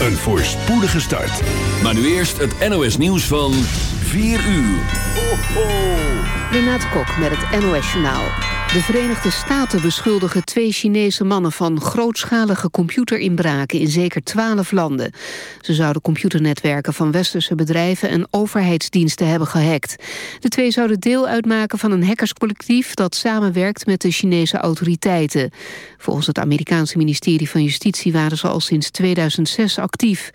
Een voorspoedige start. Maar nu eerst het NOS nieuws van 4 uur. Ho, ho. Renate Kok met het NOS Journaal. De Verenigde Staten beschuldigen twee Chinese mannen van grootschalige computerinbraken in zeker twaalf landen. Ze zouden computernetwerken van westerse bedrijven en overheidsdiensten hebben gehackt. De twee zouden deel uitmaken van een hackerscollectief dat samenwerkt met de Chinese autoriteiten. Volgens het Amerikaanse ministerie van Justitie waren ze al sinds 2006 actief.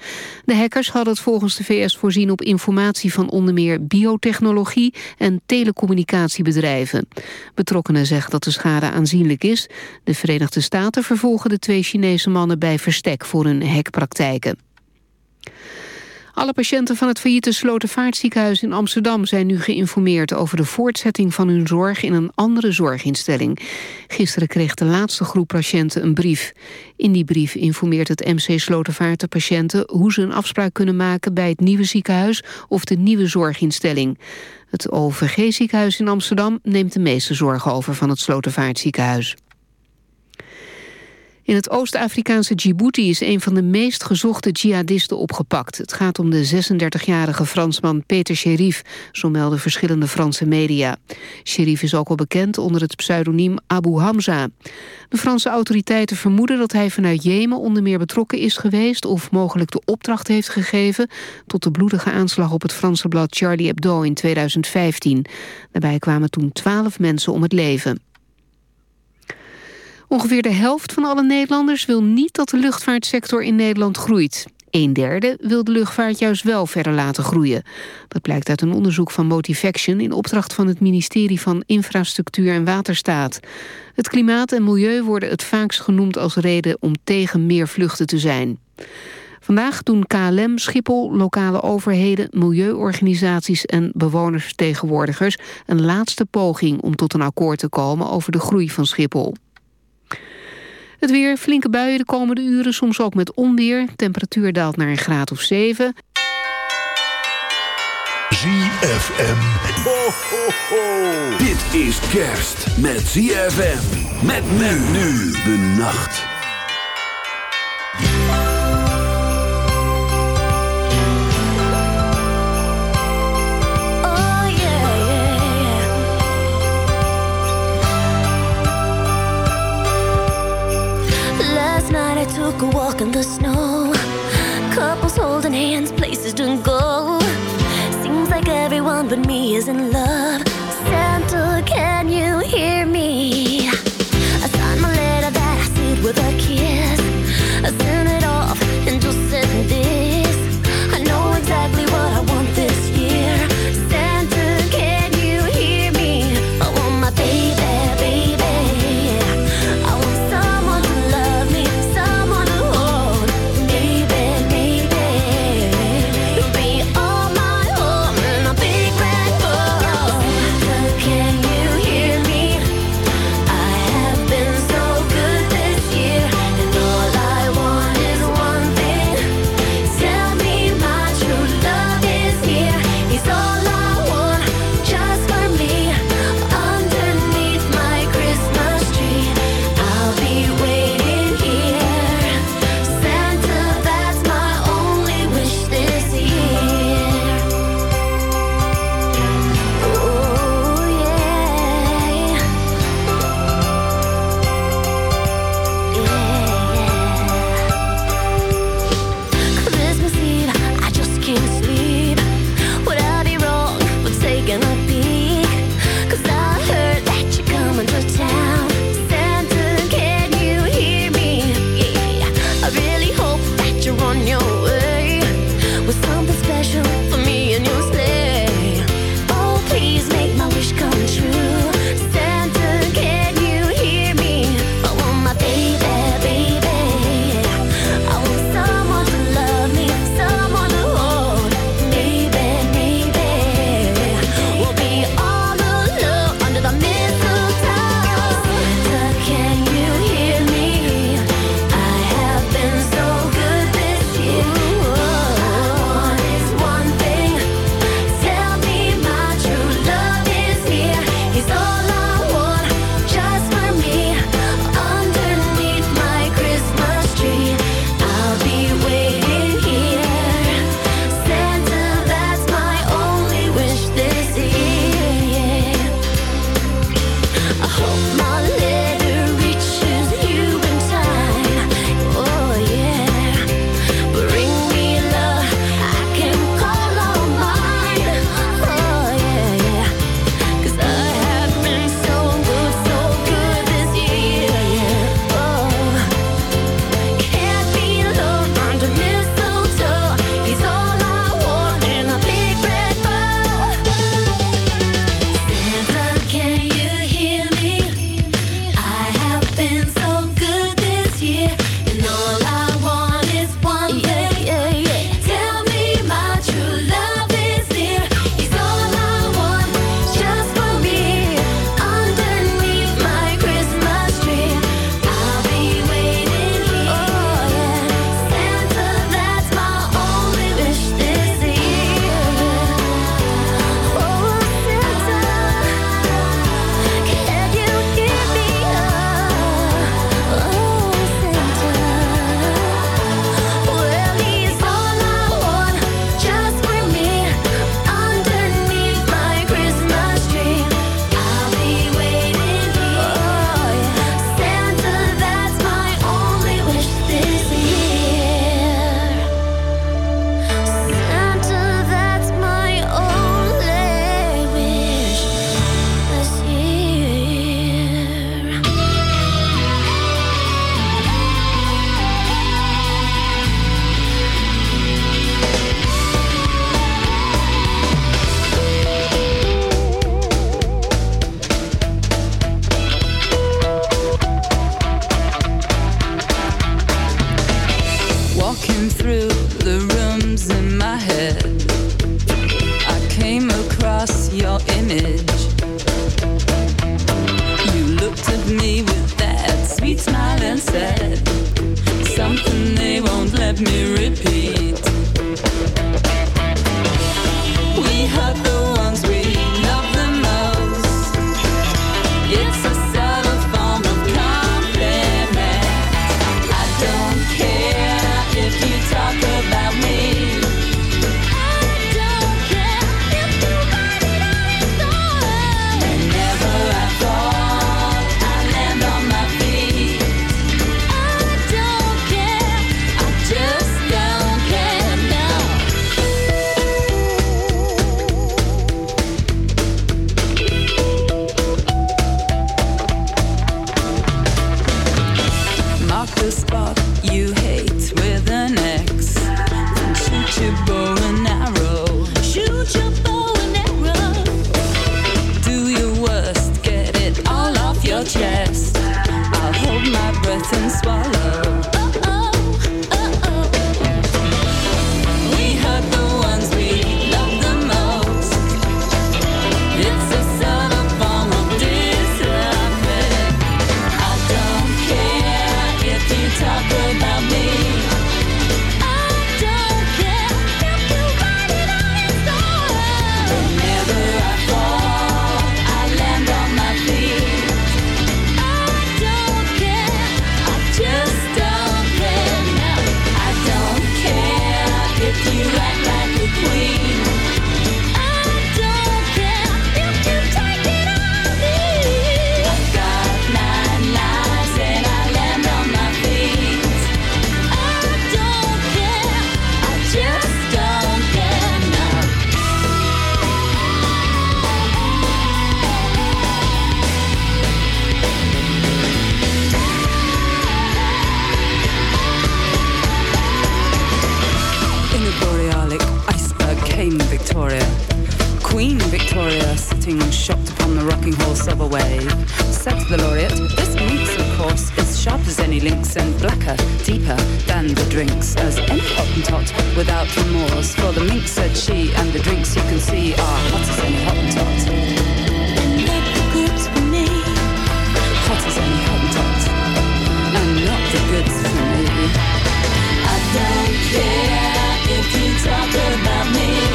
De hackers hadden het volgens de VS voorzien op informatie van onder meer biotechnologie en telecommunicatiebedrijven. Betrokkenen zeggen dat de schade aanzienlijk is. De Verenigde Staten vervolgen de twee Chinese mannen bij verstek voor hun hekpraktijken. Alle patiënten van het failliete Slotervaartziekenhuis in Amsterdam zijn nu geïnformeerd over de voortzetting van hun zorg in een andere zorginstelling. Gisteren kreeg de laatste groep patiënten een brief. In die brief informeert het MC Slotervaart de patiënten hoe ze een afspraak kunnen maken bij het nieuwe ziekenhuis of de nieuwe zorginstelling. Het OVG-ziekenhuis in Amsterdam neemt de meeste zorgen over van het Slotervaartziekenhuis. In het Oost-Afrikaanse Djibouti is een van de meest gezochte jihadisten opgepakt. Het gaat om de 36-jarige Fransman Peter Sherif, zo melden verschillende Franse media. Sherif is ook al bekend onder het pseudoniem Abu Hamza. De Franse autoriteiten vermoeden dat hij vanuit Jemen onder meer betrokken is geweest... of mogelijk de opdracht heeft gegeven tot de bloedige aanslag op het Franse blad Charlie Hebdo in 2015. Daarbij kwamen toen twaalf mensen om het leven. Ongeveer de helft van alle Nederlanders wil niet dat de luchtvaartsector in Nederland groeit. Een derde wil de luchtvaart juist wel verder laten groeien. Dat blijkt uit een onderzoek van Motivaction... in opdracht van het ministerie van Infrastructuur en Waterstaat. Het klimaat en milieu worden het vaakst genoemd als reden... om tegen meer vluchten te zijn. Vandaag doen KLM, Schiphol, lokale overheden, milieuorganisaties en bewonersvertegenwoordigers een laatste poging om tot een akkoord te komen over de groei van Schiphol. Weer, flinke buien de komende uren, soms ook met onweer. Temperatuur daalt naar een graad of 7. ZFM. Dit is kerst met ZFM. Met men nu de nacht. Took a walk in the snow. Couples holding hands, places to go. Seems like everyone but me is in love. A wave, said the laureate, This minx, of course, is sharp as any lynx and blacker, deeper than the drinks, as any hottentot without remorse. For the mink said she, and the drinks you can see are hot as any hottentot. Like the goods for me. Any hottentot. And not the goods for me. I don't care if you talk about me.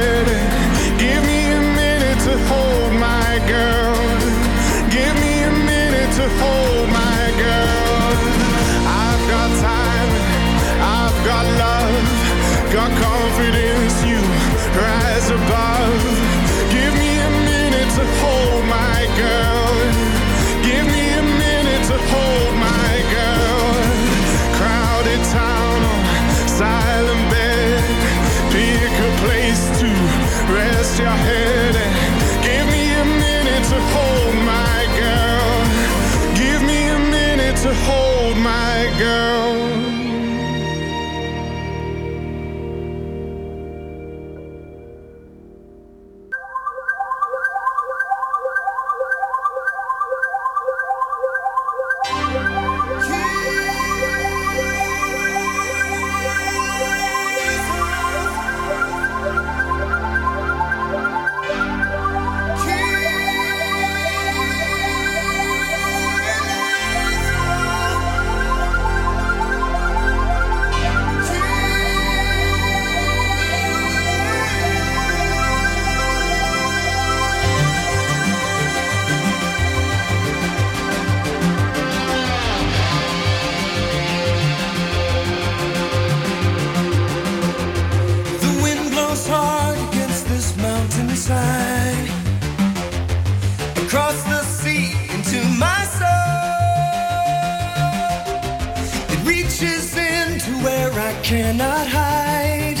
girl. I cannot hide,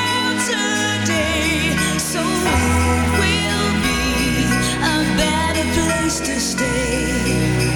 place to stay.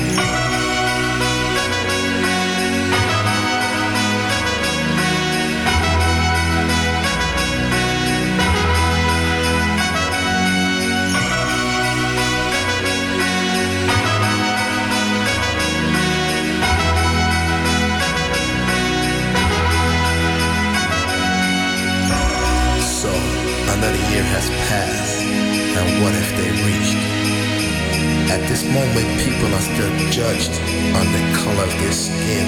judged on the color of their skin.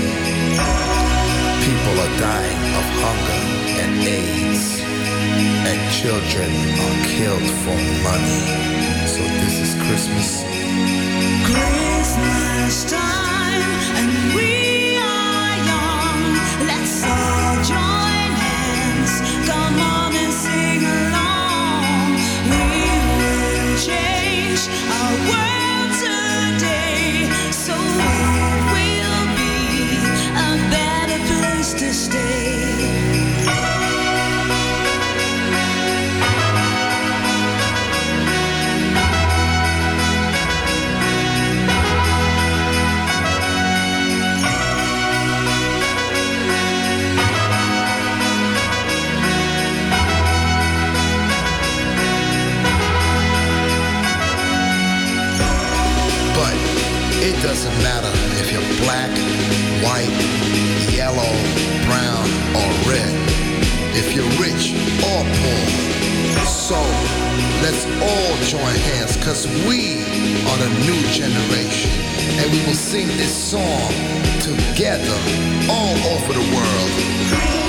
People are dying of hunger and AIDS, and children are killed for money. So this is Christmas. Christmas time. about a new generation. And we will sing this song together all over the world.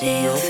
See your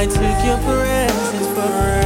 I took your presence for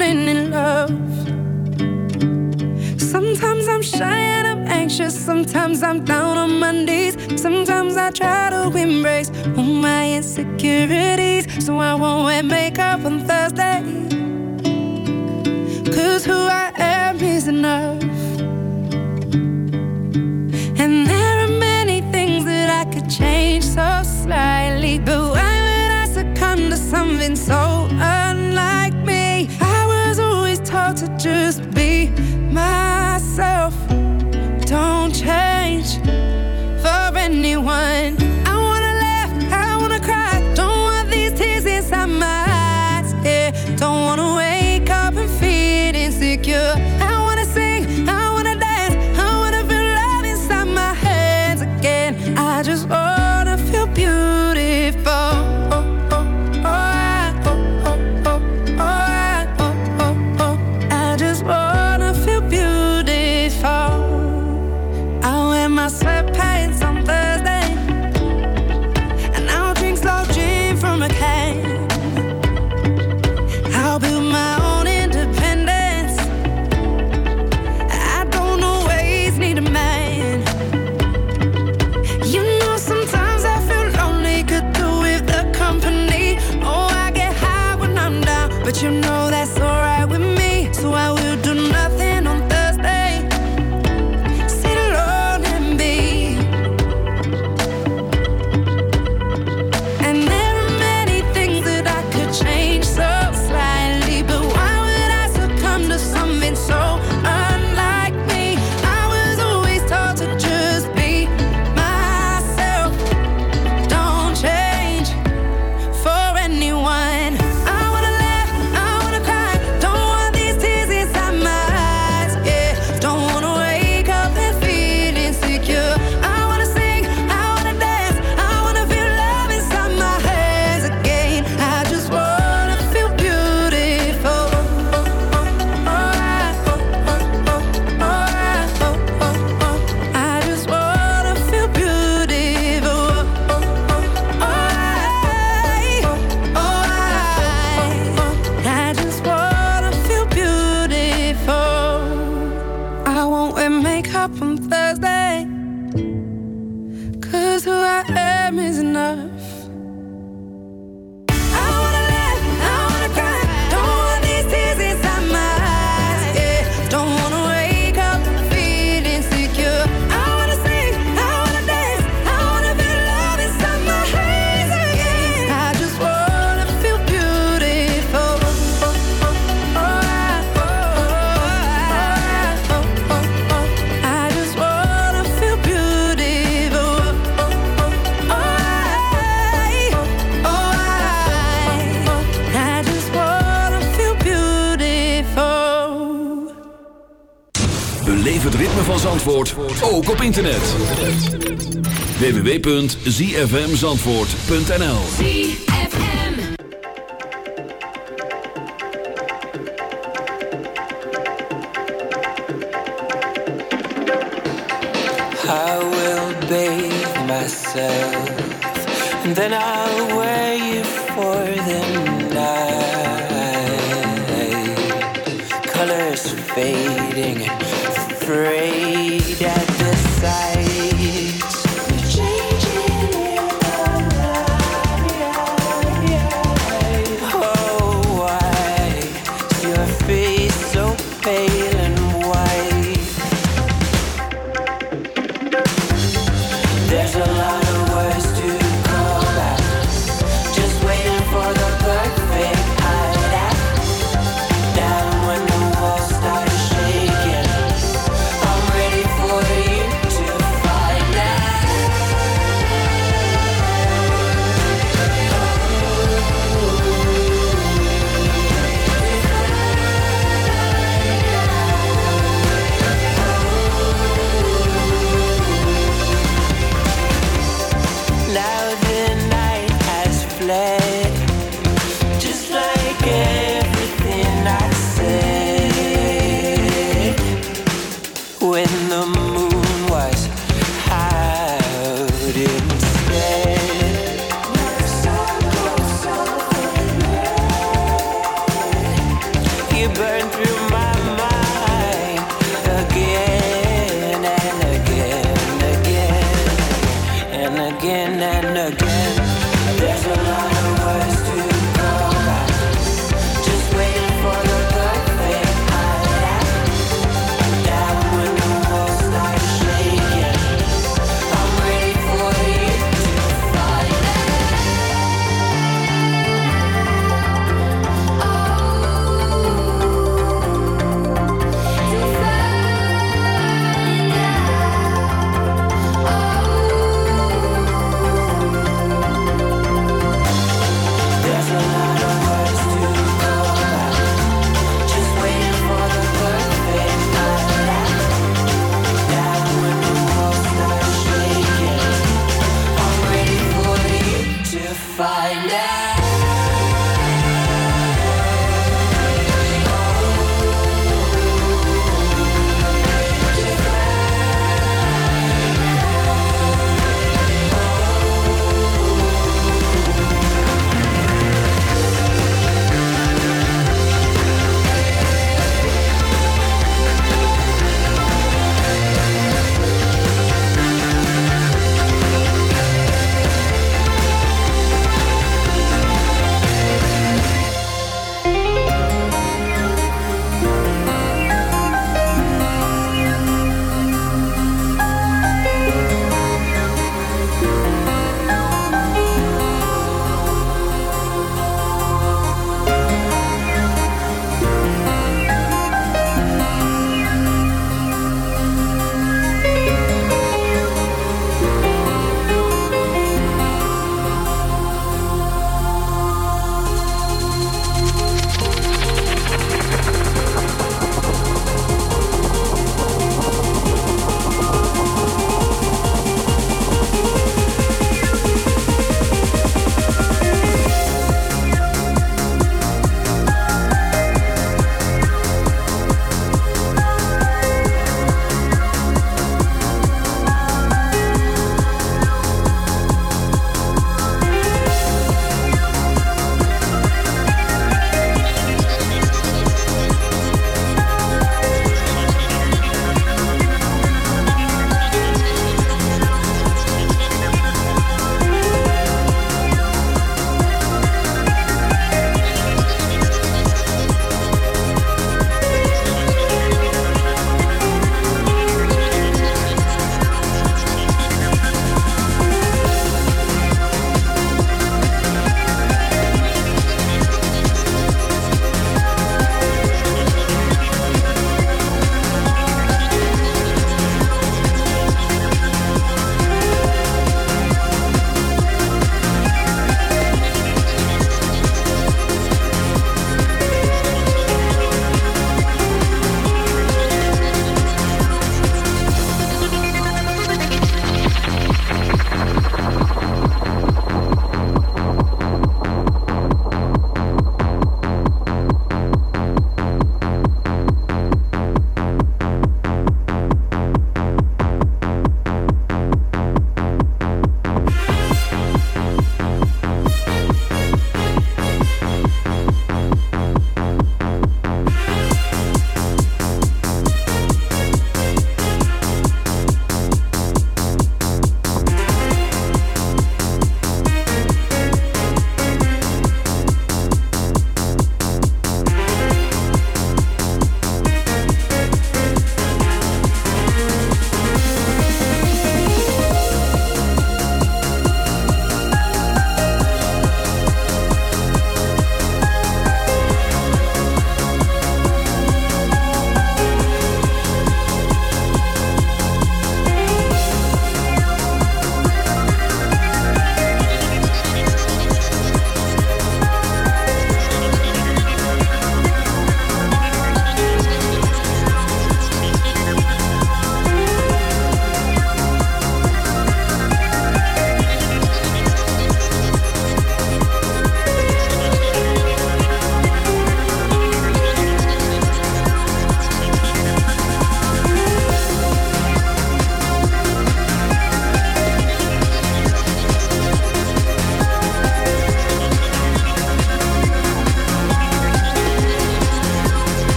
falling in love. Sometimes I'm shy and I'm anxious. Sometimes I'm down on my knees. Sometimes I try to embrace all my insecurities. So I won't wear makeup on Thursday. Cause who I am is enough. And there are many things that I could change so slightly. But why would I succumb to something so? op internet. www.zfmzandvoort.nl I will bathe myself And then I'll wear you for the night. Colors fading afraid at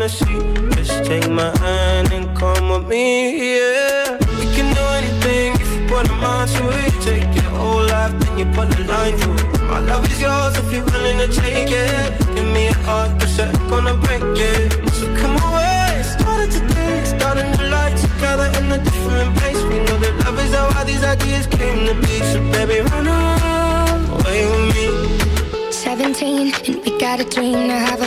the. Just take my hand and come with me, yeah. We can do anything if you put a mind to it. Take your whole life, then you put a line through it. My love is yours if you're willing to take it. Give me a heart, cause I'm gonna break it. So come away, started today, starting the life together in a different place. We know that love is how all these ideas came to be. So baby, run away with me. 17 and we got a dream to have a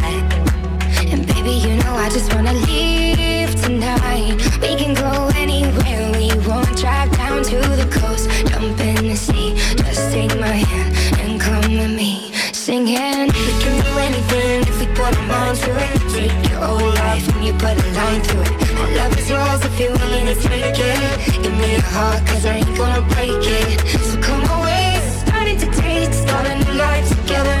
I just wanna leave tonight. We can go anywhere we want. Drive down to the coast, jump in the sea. Just take my hand and come with me. Singing, we can do anything if we put our mind to it. Take your whole life and you put a line through it. My love is yours if you're willing to take it. Give me your heart, cause I ain't gonna break it. So come away, starting to taste. Start a new life together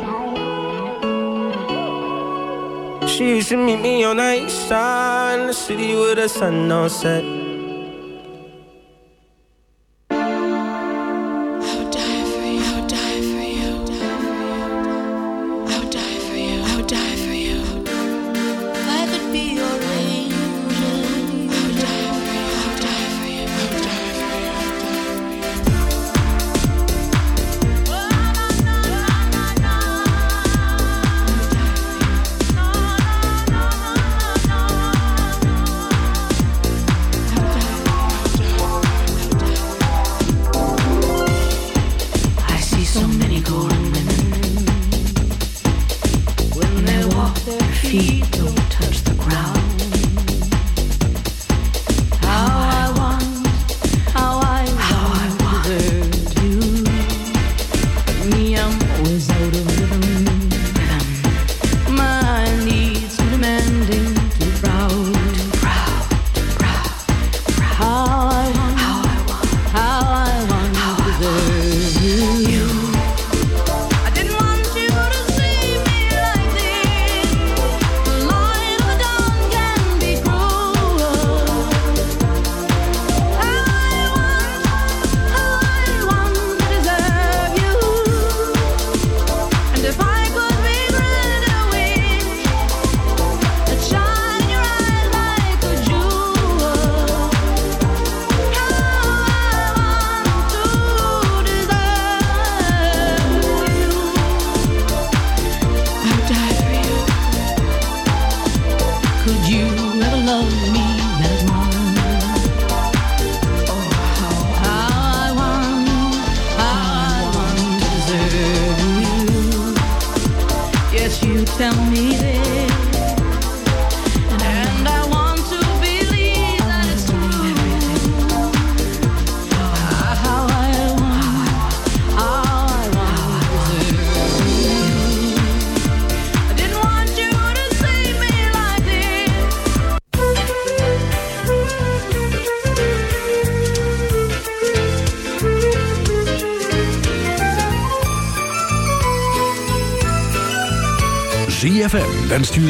She used to meet me on the east side, in the city with the sun don't set. Feet